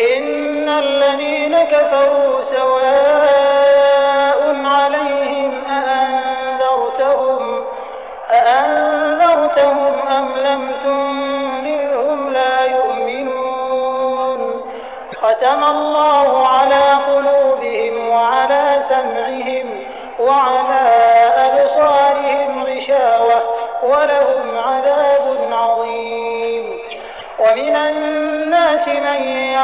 إن الذين كفروا سواء عليهم أأنذرتهم أأنذرتهم أم لم تنذرهم لا يؤمنون ختم الله على قلوبهم وعلى سمعهم وعلى أبصارهم غشاوة ولهم عذاب عظيم. ومن الناس